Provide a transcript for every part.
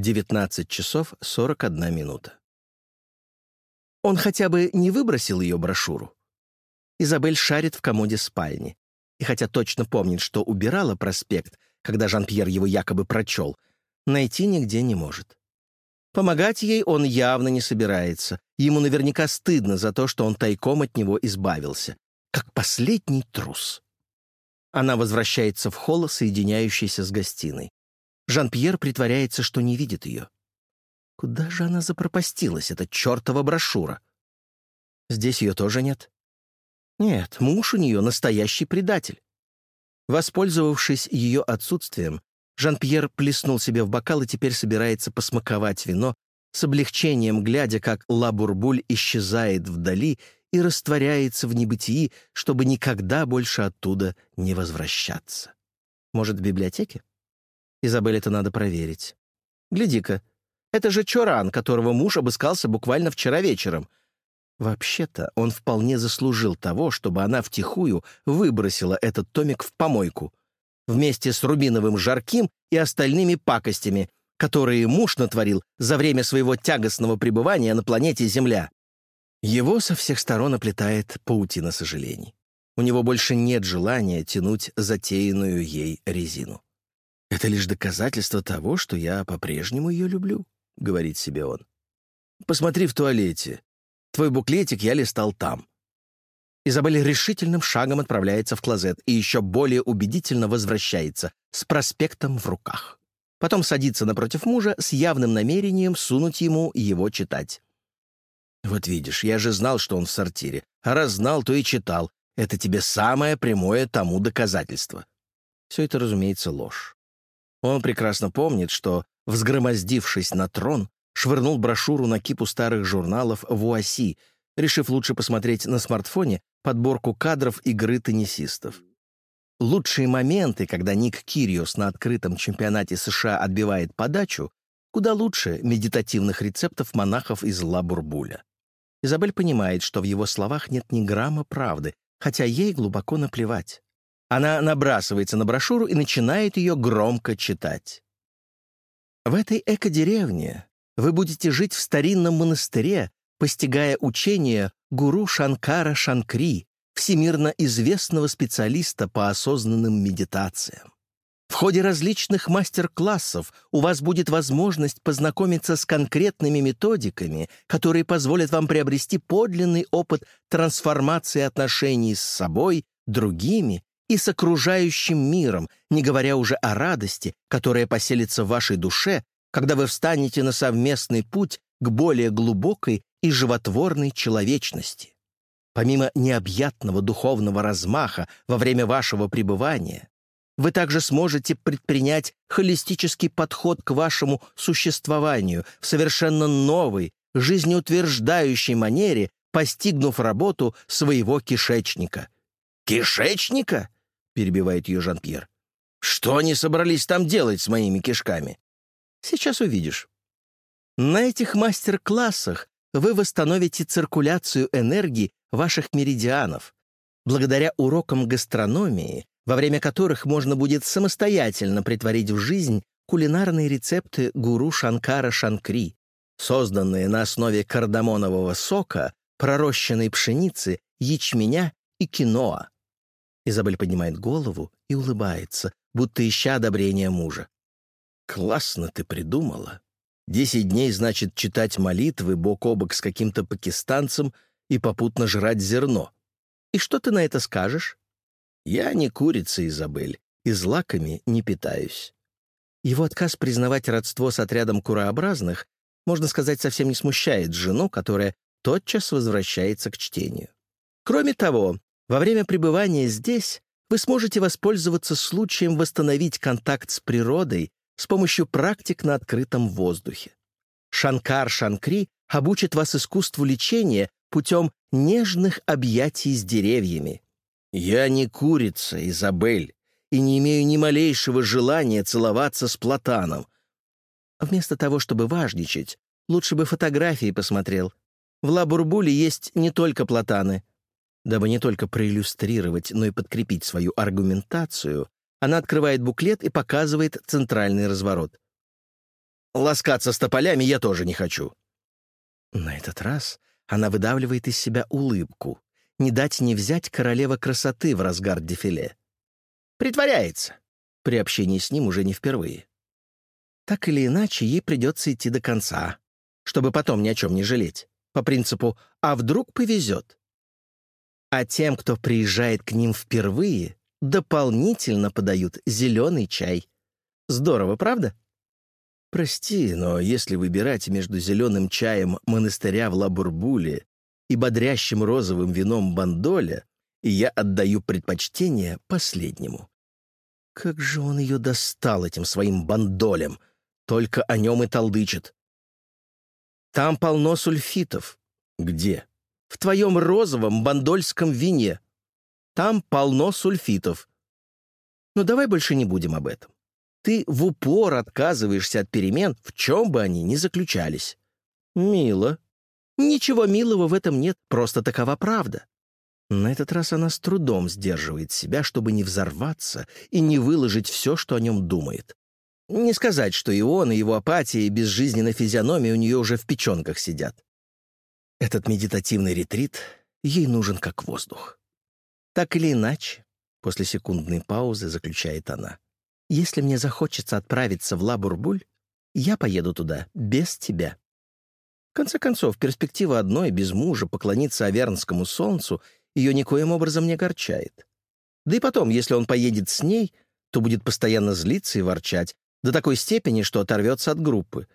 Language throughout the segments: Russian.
19 часов 41 минута. Он хотя бы не выбросил ее брошюру. Изабель шарит в комоде спальни. И хотя точно помнит, что убирала проспект, когда Жан-Пьер его якобы прочел, найти нигде не может. Помогать ей он явно не собирается. Ему наверняка стыдно за то, что он тайком от него избавился. Как последний трус. Она возвращается в холл, соединяющийся с гостиной. Жан-Пьер притворяется, что не видит ее. Куда же она запропастилась, эта чертова брошюра? Здесь ее тоже нет. Нет, муж у нее настоящий предатель. Воспользовавшись ее отсутствием, Жан-Пьер плеснул себе в бокал и теперь собирается посмаковать вино, с облегчением глядя, как Ла-Бурбуль исчезает вдали и растворяется в небытии, чтобы никогда больше оттуда не возвращаться. Может, в библиотеке? Изабель это надо проверить. Гляди-ка, это же Чоран, которого муж обыскался буквально вчера вечером. Вообще-то он вполне заслужил того, чтобы она втихую выбросила этот томик в помойку вместе с рубиновым жарким и остальными пакостями, которые муж натворил за время своего тягостного пребывания на планете Земля. Его со всех сторон оплетает паутина сожалений. У него больше нет желания тянуть затеянную ей резину. «Это лишь доказательство того, что я по-прежнему ее люблю», — говорит себе он. «Посмотри в туалете. Твой буклетик я листал там». Изабель решительным шагом отправляется в клозет и еще более убедительно возвращается с проспектом в руках. Потом садится напротив мужа с явным намерением сунуть ему его читать. «Вот видишь, я же знал, что он в сортире. А раз знал, то и читал. Это тебе самое прямое тому доказательство». Все это, разумеется, ложь. Он прекрасно помнит, что, взгромоздившись на трон, швырнул брошюру на кипу старых журналов в УАСИ, решив лучше посмотреть на смартфоне подборку кадров игры теннисистов. Лучшие моменты, когда Ник Кириос на открытом чемпионате США отбивает подачу, куда лучше медитативных рецептов монахов из Ла-Бурбуля. Изабель понимает, что в его словах нет ни грамма правды, хотя ей глубоко наплевать. Она набрасывается на брошюру и начинает ее громко читать. В этой эко-деревне вы будете жить в старинном монастыре, постигая учение гуру Шанкара Шанкри, всемирно известного специалиста по осознанным медитациям. В ходе различных мастер-классов у вас будет возможность познакомиться с конкретными методиками, которые позволят вам приобрести подлинный опыт трансформации отношений с собой, другими и с окружающим миром, не говоря уже о радости, которая поселится в вашей душе, когда вы встанете на совместный путь к более глубокой и животворной человечности. Помимо необъятного духовного размаха во время вашего пребывания, вы также сможете предпринять холистический подход к вашему существованию в совершенно новой, жизнеутверждающей манере, постигнув работу своего кишечника. «Кишечника?» Перебивает ее Жан-Пьер. «Что они собрались там делать с моими кишками?» «Сейчас увидишь». На этих мастер-классах вы восстановите циркуляцию энергии ваших меридианов. Благодаря урокам гастрономии, во время которых можно будет самостоятельно притворить в жизнь кулинарные рецепты гуру Шанкара Шанкри, созданные на основе кардамонового сока, пророщенной пшеницы, ячменя и киноа. Изабель поднимает голову и улыбается, будто ища одобрения мужа. «Классно ты придумала. Десять дней значит читать молитвы бок о бок с каким-то пакистанцем и попутно жрать зерно. И что ты на это скажешь?» «Я не курица, Изабель, и злаками не питаюсь». Его отказ признавать родство с отрядом курообразных, можно сказать, совсем не смущает жену, которая тотчас возвращается к чтению. Кроме того, во время пребывания здесь вы сможете воспользоваться случаем восстановить контакт с природой с помощью практик на открытом воздухе. Шанкар Шанкри обучит вас искусству лечения путем нежных объятий с деревьями. «Я не курица, Изабель, и не имею ни малейшего желания целоваться с платаном». Вместо того, чтобы важничать, лучше бы фотографии посмотрел. В Ла-Бурбуле есть не только платаны. Дабы не только проиллюстрировать, но и подкрепить свою аргументацию, она открывает буклет и показывает центральный разворот. ласкаться с тополями я тоже не хочу». На этот раз она выдавливает из себя улыбку. Не дать не взять королева красоты в разгар дефиле. Притворяется. При общении с ним уже не впервые. Так или иначе, ей придется идти до конца, чтобы потом ни о чем не жалеть. По принципу «а вдруг повезет?». А тем, кто приезжает к ним впервые, дополнительно подают зеленый чай. Здорово, правда? Прости, но если выбирать между зеленым чаем монастыря в Лабурбуле и бодрящим розовым вином Бандоля, я отдаю предпочтение последнему. Как же он ее достал этим своим бандолем! Только о нем и толдычит. Там полно сульфитов. Где? В твоем розовом бандольском вине. Там полно сульфитов. Но давай больше не будем об этом. Ты в упор отказываешься от перемен, в чем бы они ни заключались. Мило. Ничего милого в этом нет, просто такова правда. На этот раз она с трудом сдерживает себя, чтобы не взорваться и не выложить все, что о нем думает. Не сказать, что и он, и его апатия, и безжизненная физиономия у нее уже в печенках сидят. Этот медитативный ретрит ей нужен как воздух. Так или иначе, после секундной паузы заключает она, «Если мне захочется отправиться в Ла-Бурбуль, я поеду туда без тебя». В конце концов, перспектива одной без мужа поклониться Авернскому солнцу ее никоим образом не огорчает. Да и потом, если он поедет с ней, то будет постоянно злиться и ворчать, до такой степени, что оторвется от группы.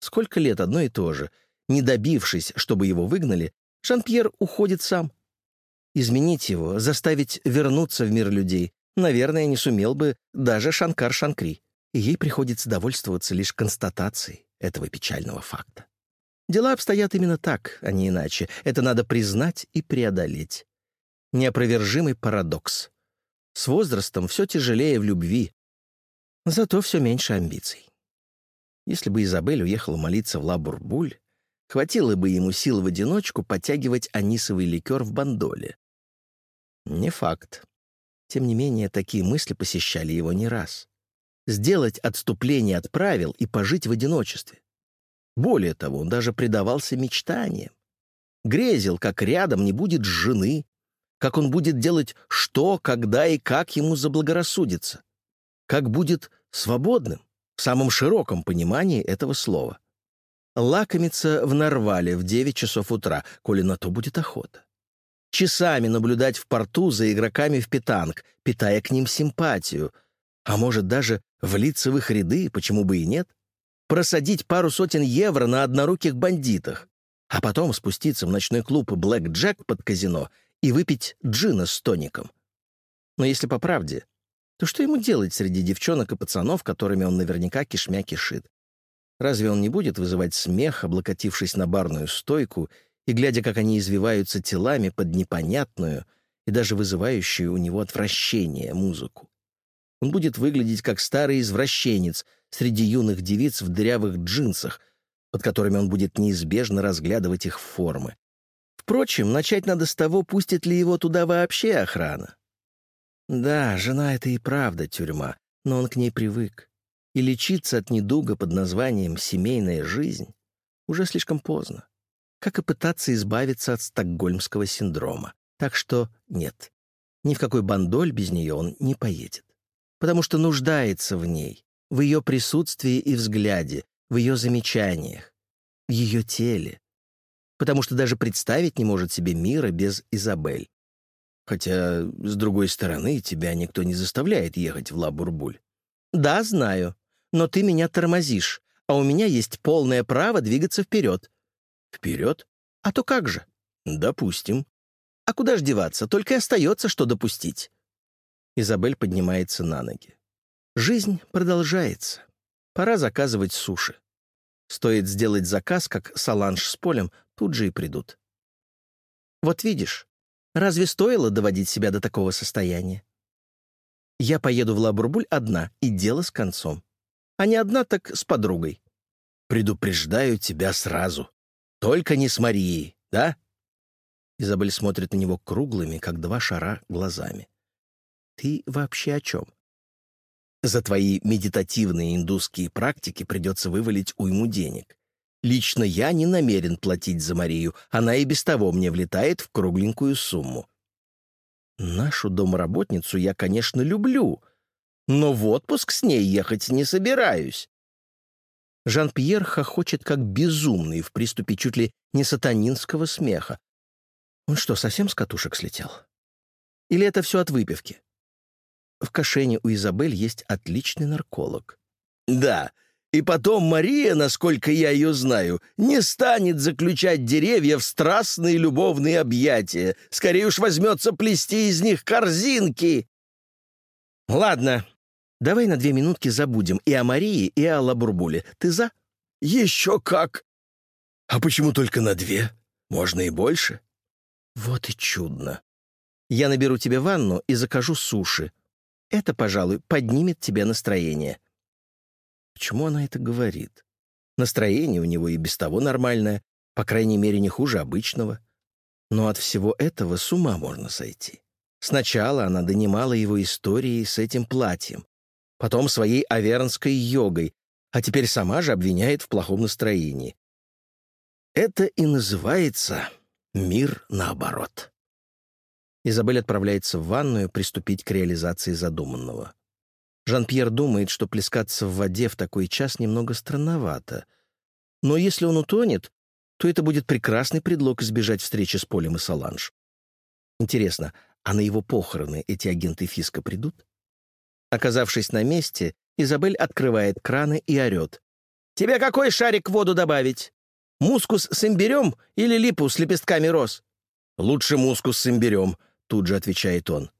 Сколько лет одно и то же. Не добившись, чтобы его выгнали, Жан-Пьер уходит сам, Изменить его, заставить вернуться в мир людей, наверное, не сумел бы даже Шанкар Шанкри. И ей приходится довольствоваться лишь констатацией этого печального факта. Дела обстоят именно так, а не иначе. Это надо признать и преодолеть. Неопровержимый парадокс. С возрастом все тяжелее в любви, зато все меньше амбиций. Если бы Изабель уехала молиться в Ла-Бурбуль, хватило бы ему сил в одиночку подтягивать анисовый ликер в бандоле. Не факт. Тем не менее, такие мысли посещали его не раз. Сделать отступление от правил и пожить в одиночестве. Более того, он даже предавался мечтаниям. Грезил, как рядом не будет жены, как он будет делать что, когда и как ему заблагорассудится, как будет свободным, в самом широком понимании этого слова. Лакомиться в Нарвале в 9 часов утра, коли на то будет охота часами наблюдать в порту за игроками в питанг, питая к ним симпатию, а может даже влиться в их ряды, почему бы и нет, просадить пару сотен евро на одноруких бандитах, а потом спуститься в ночной клуб «Блэк Джек» под казино и выпить джина с тоником. Но если по правде, то что ему делать среди девчонок и пацанов, которыми он наверняка кишмя кишит? Разве он не будет вызывать смех, облокотившись на барную стойку и глядя, как они извиваются телами под непонятную и даже вызывающую у него отвращение музыку. Он будет выглядеть как старый извращенец среди юных девиц в дырявых джинсах, под которыми он будет неизбежно разглядывать их формы. Впрочем, начать надо с того, пустит ли его туда вообще охрана. Да, жена — это и правда тюрьма, но он к ней привык. И лечиться от недуга под названием «семейная жизнь» уже слишком поздно как и пытаться избавиться от стокгольмского синдрома. Так что нет, ни в какой бандоль без нее он не поедет. Потому что нуждается в ней, в ее присутствии и взгляде, в ее замечаниях, в ее теле. Потому что даже представить не может себе мира без Изабель. Хотя, с другой стороны, тебя никто не заставляет ехать в Ла-Бурбуль. Да, знаю, но ты меня тормозишь, а у меня есть полное право двигаться вперед. Вперед? А то как же? Допустим. А куда ж деваться? Только и остается, что допустить. Изабель поднимается на ноги. Жизнь продолжается. Пора заказывать суши. Стоит сделать заказ, как саланж с полем, тут же и придут. Вот видишь, разве стоило доводить себя до такого состояния? Я поеду в Лабурбуль одна, и дело с концом. А не одна, так с подругой. Предупреждаю тебя сразу. Только не с Марией, да?» Изабель смотрит на него круглыми, как два шара, глазами. «Ты вообще о чем?» За твои медитативные индусские практики придется вывалить уйму денег. Лично я не намерен платить за Марию, она и без того мне влетает в кругленькую сумму. Нашу домработницу я, конечно, люблю, но в отпуск с ней ехать не собираюсь. Жан-Пьер хохочет как безумный в приступе чуть ли не сатанинского смеха. Он что, совсем с катушек слетел? Или это все от выпивки? В Кашене у Изабель есть отличный нарколог. Да, и потом Мария, насколько я ее знаю, не станет заключать деревья в страстные любовные объятия. Скорее уж возьмется плести из них корзинки. Ладно, давай на две минутки забудем и о Марии, и о Лабурбуле. Ты за? Еще как. А почему только на две? Можно и больше. Вот и чудно. Я наберу тебе ванну и закажу суши. Это, пожалуй, поднимет тебе настроение. Почему она это говорит? Настроение у него и без того нормальное, по крайней мере, не хуже обычного. Но от всего этого с ума можно сойти. Сначала она донимала его историей с этим платьем, потом своей авернской йогой, а теперь сама же обвиняет в плохом настроении. Это и называется мир наоборот. Изабель отправляется в ванную приступить к реализации задуманного. Жан-Пьер думает, что плескаться в воде в такой час немного странновато. Но если он утонет, то это будет прекрасный предлог избежать встречи с Полем и Саланж. Интересно, а на его похороны эти агенты Фиска придут? Оказавшись на месте, Изабель открывает краны и орет. «Тебе какой шарик в воду добавить? Мускус с имбирем или липу с лепестками роз?» «Лучше мускус с имбирем», Тут же отвечает он.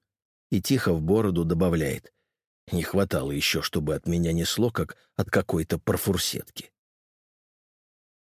И тихо в бороду добавляет. Не хватало еще, чтобы от меня несло, как от какой-то парфурсетки.